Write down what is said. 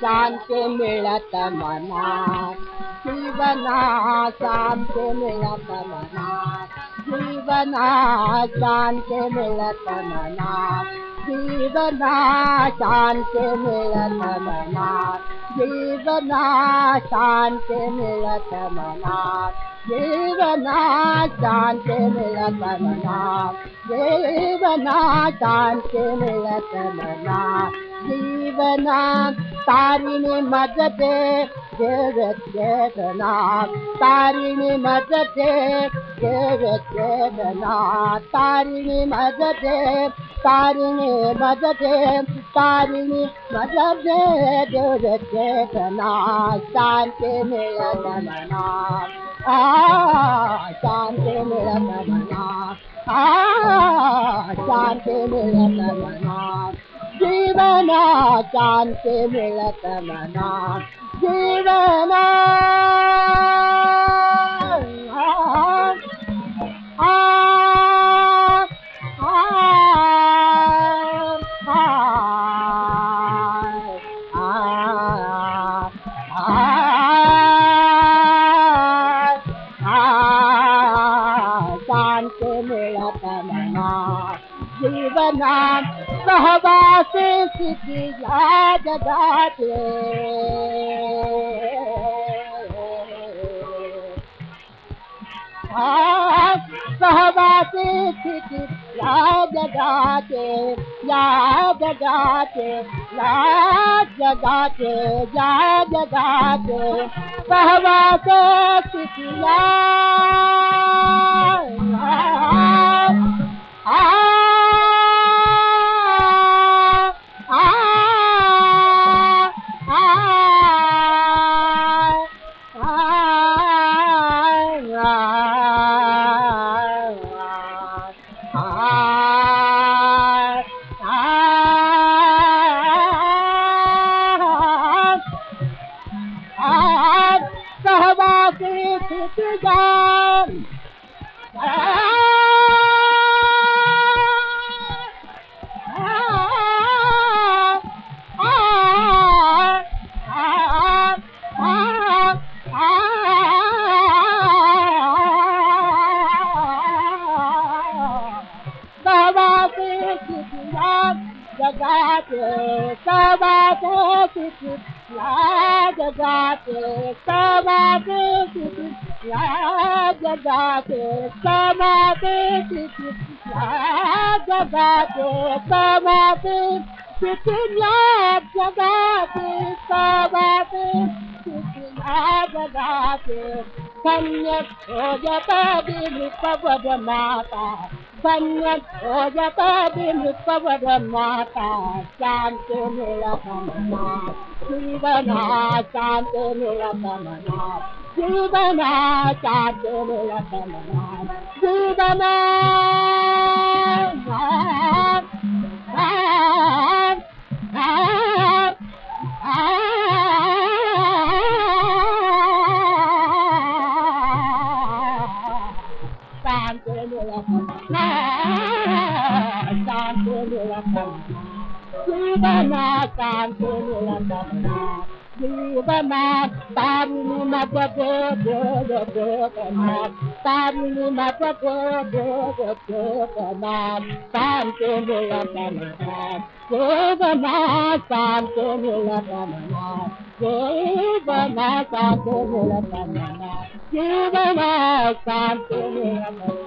शांती मिळत मनात. जीवना शांती मिळत मनात. जीवना शांती मिळत मनात. जीवना शांती मिळत मनात. जीवना शांती मिळत मनात. जीवना शांती मिळत मनात. जीवना शांती मिळत मनात. जीवना तारिणी मजते देव चेतना तारिणी तारिणी मजते तारिणी मजते तारिणी मजते देव चेतना शांती मिळत मना आ शांती मिळत मना आ शांती मिळत मना जीवना शांती मिळत मना जीवना आ, मिळत मना जगाचे सहवासे स्थिती या सवाते जगाते समाते जगाते समाते जगाते समाते जगाते सम्यक भोजपदि निपवद माता सम्यक भोजपदि निपवद माता Judana chaadele lakana Judana Chaadele lakana Judana chaadele lakana Judana chaadele lakana Bama, Babu ma ma ma, ma, ma,